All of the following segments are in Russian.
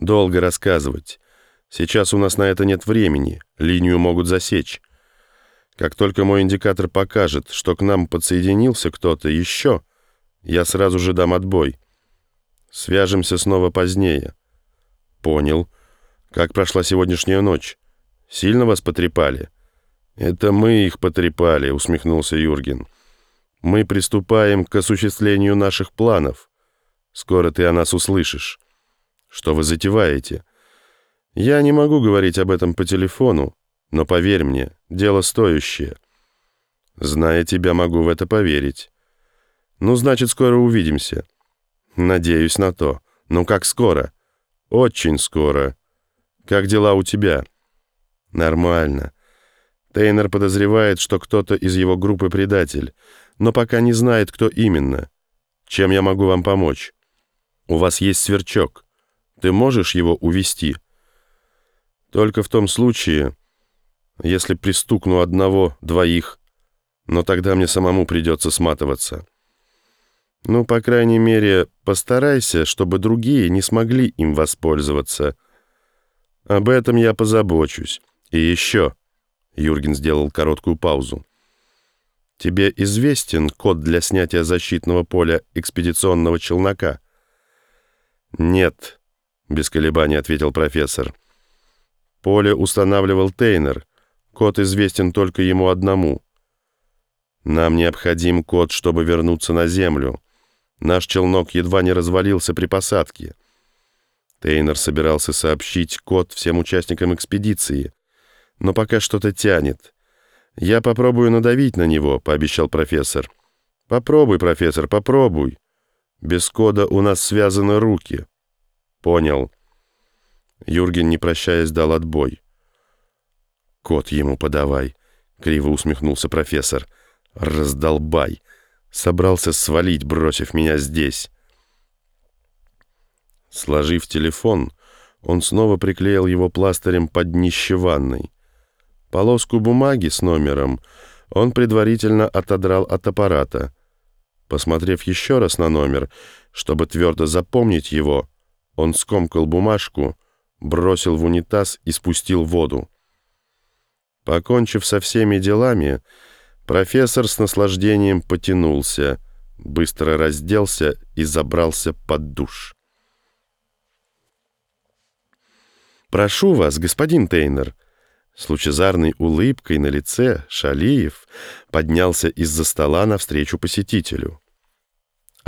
Долго рассказывать. Сейчас у нас на это нет времени, линию могут засечь. Как только мой индикатор покажет, что к нам подсоединился кто-то еще, я сразу же дам отбой. Свяжемся снова позднее. Понял. Как прошла сегодняшняя ночь? Сильно вас потрепали? Это мы их потрепали, усмехнулся Юрген. Мы приступаем к осуществлению наших планов. Скоро ты о нас услышишь. Что вы затеваете? Я не могу говорить об этом по телефону, но поверь мне, дело стоящее. Зная тебя, могу в это поверить. Ну, значит, скоро увидимся. Надеюсь на то. Ну, как скоро? Очень скоро. Как дела у тебя? Нормально. Тейнер подозревает, что кто-то из его группы предатель, но пока не знает, кто именно. Чем я могу вам помочь? У вас есть сверчок. Ты можешь его увести? Только в том случае, если пристукну одного, двоих, но тогда мне самому придется сматываться. Ну, по крайней мере, постарайся, чтобы другие не смогли им воспользоваться. Об этом я позабочусь. И еще, Юрген сделал короткую паузу. Тебе известен код для снятия защитного поля экспедиционного челнока? Нет, без колебаний ответил профессор. Поле устанавливал Тейнер. Код известен только ему одному. Нам необходим код, чтобы вернуться на Землю. Наш челнок едва не развалился при посадке. Тейнер собирался сообщить код всем участникам экспедиции, но пока что-то тянет. «Я попробую надавить на него», — пообещал профессор. «Попробуй, профессор, попробуй. Без кода у нас связаны руки». «Понял». Юрген, не прощаясь, дал отбой. «Кот ему подавай», — криво усмехнулся профессор. «Раздолбай! Собрался свалить, бросив меня здесь». Сложив телефон, он снова приклеил его пластырем под днище ванной. Полоску бумаги с номером он предварительно отодрал от аппарата. Посмотрев еще раз на номер, чтобы твердо запомнить его, он скомкал бумажку, бросил в унитаз и спустил воду. Покончив со всеми делами, профессор с наслаждением потянулся, быстро разделся и забрался под душ. «Прошу вас, господин Тейнер», с лучезарной улыбкой на лице Шалиев поднялся из-за стола навстречу посетителю.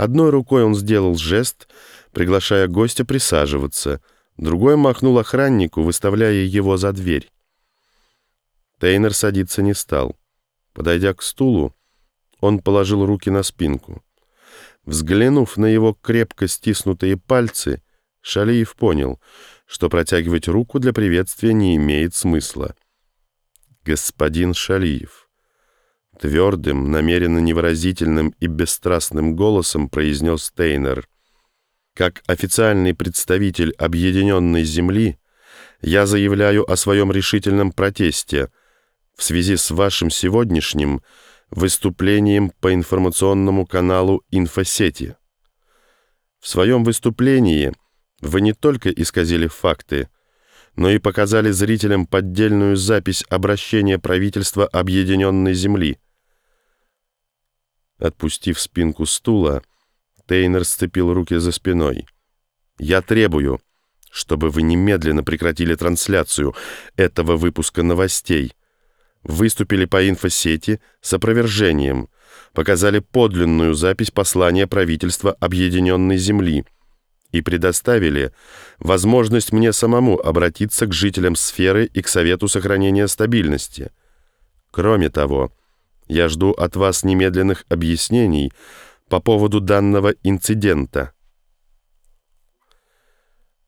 Одной рукой он сделал жест, приглашая гостя присаживаться, другой махнул охраннику, выставляя его за дверь. Тейнер садиться не стал. Подойдя к стулу, он положил руки на спинку. Взглянув на его крепко стиснутые пальцы, Шалиев понял, что протягивать руку для приветствия не имеет смысла. «Господин Шалиев», твердым, намеренно невыразительным и бесстрастным голосом произнес Тейнер, «Как официальный представитель Объединенной Земли я заявляю о своем решительном протесте в связи с вашим сегодняшним выступлением по информационному каналу «Инфосети». В своем выступлении – вы не только исказили факты, но и показали зрителям поддельную запись обращения правительства Объединенной Земли. Отпустив спинку стула, Тейнер сцепил руки за спиной. «Я требую, чтобы вы немедленно прекратили трансляцию этого выпуска новостей. Выступили по инфосети с опровержением, показали подлинную запись послания правительства Объединенной Земли» и предоставили возможность мне самому обратиться к жителям сферы и к Совету сохранения стабильности. Кроме того, я жду от вас немедленных объяснений по поводу данного инцидента.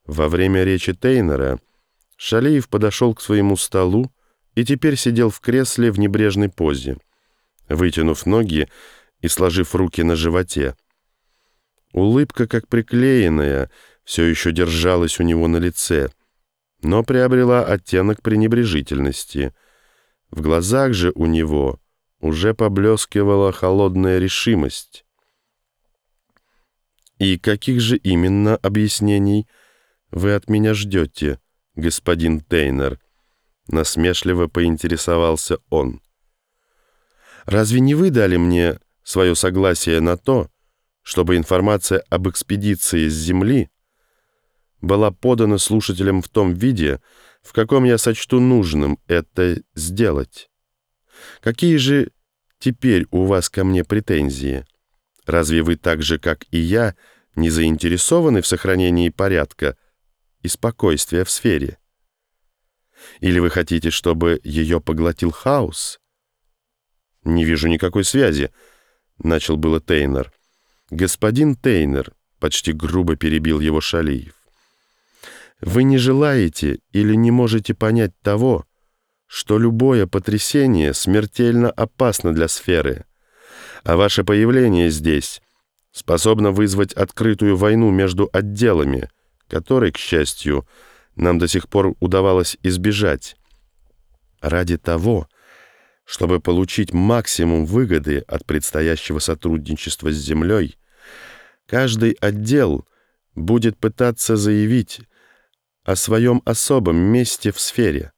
Во время речи Тейнера Шалиев подошел к своему столу и теперь сидел в кресле в небрежной позе, вытянув ноги и сложив руки на животе. Улыбка, как приклеенная, все еще держалась у него на лице, но приобрела оттенок пренебрежительности. В глазах же у него уже поблескивала холодная решимость. «И каких же именно объяснений вы от меня ждете, господин Тейнер?» Насмешливо поинтересовался он. «Разве не вы дали мне свое согласие на то, чтобы информация об экспедиции с Земли была подана слушателям в том виде, в каком я сочту нужным это сделать? Какие же теперь у вас ко мне претензии? Разве вы так же, как и я, не заинтересованы в сохранении порядка и спокойствия в сфере? Или вы хотите, чтобы ее поглотил хаос? Не вижу никакой связи, — начал было Тейнер. Господин Тейнер, — почти грубо перебил его Шалиев, вы не желаете или не можете понять того, что любое потрясение смертельно опасно для сферы, а ваше появление здесь способно вызвать открытую войну между отделами, которой, к счастью, нам до сих пор удавалось избежать. Ради того, чтобы получить максимум выгоды от предстоящего сотрудничества с Землей, каждый отдел будет пытаться заявить о своем особом месте в сфере.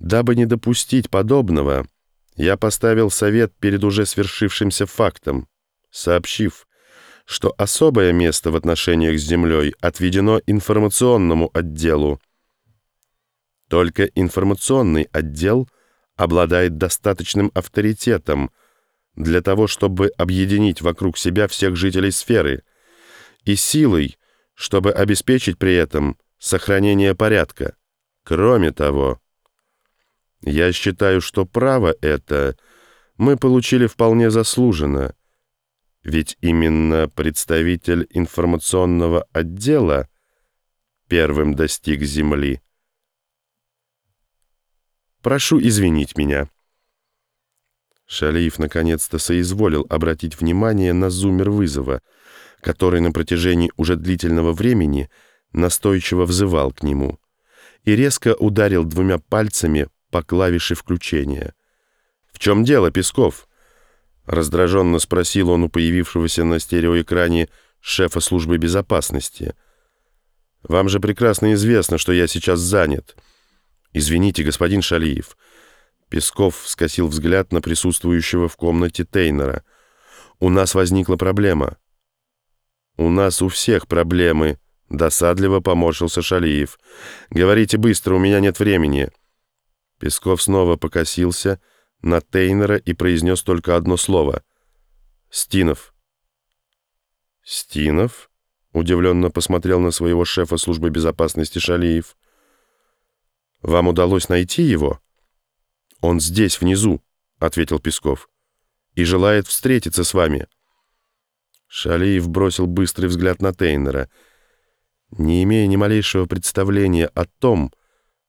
Дабы не допустить подобного, я поставил совет перед уже свершившимся фактом, сообщив, что особое место в отношениях с Землей отведено информационному отделу. Только информационный отдел обладает достаточным авторитетом для того, чтобы объединить вокруг себя всех жителей сферы и силой, чтобы обеспечить при этом сохранение порядка. Кроме того, я считаю, что право это мы получили вполне заслуженно, ведь именно представитель информационного отдела первым достиг Земли. Прошу извинить меня. Шалиев наконец-то соизволил обратить внимание на зумер вызова, который на протяжении уже длительного времени настойчиво взывал к нему, и резко ударил двумя пальцами по клавише включения. «В чем дело, Песков?» Раздраженно спросил он у появившегося на стереоэкране шефа службы безопасности. «Вам же прекрасно известно, что я сейчас занят». «Извините, господин Шалиев». Песков скосил взгляд на присутствующего в комнате Тейнера. «У нас возникла проблема». «У нас у всех проблемы», — досадливо поморщился Шалиев. «Говорите быстро, у меня нет времени». Песков снова покосился на Тейнера и произнес только одно слово. «Стинов». «Стинов?» — удивленно посмотрел на своего шефа службы безопасности Шалиев. «Вам удалось найти его?» «Он здесь, внизу», — ответил Песков, — «и желает встретиться с вами». Шалиев бросил быстрый взгляд на Тейнера. Не имея ни малейшего представления о том,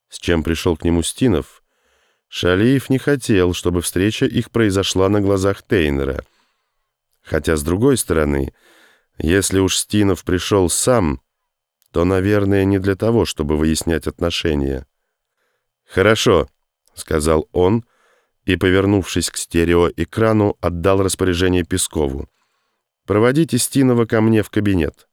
с чем пришел к нему Стинов, Шалиев не хотел, чтобы встреча их произошла на глазах Тейнера. Хотя, с другой стороны, если уж Стинов пришел сам, то, наверное, не для того, чтобы выяснять отношения. «Хорошо», — сказал он, и, повернувшись к стереоэкрану, отдал распоряжение Пескову. «Проводите Стинова ко мне в кабинет».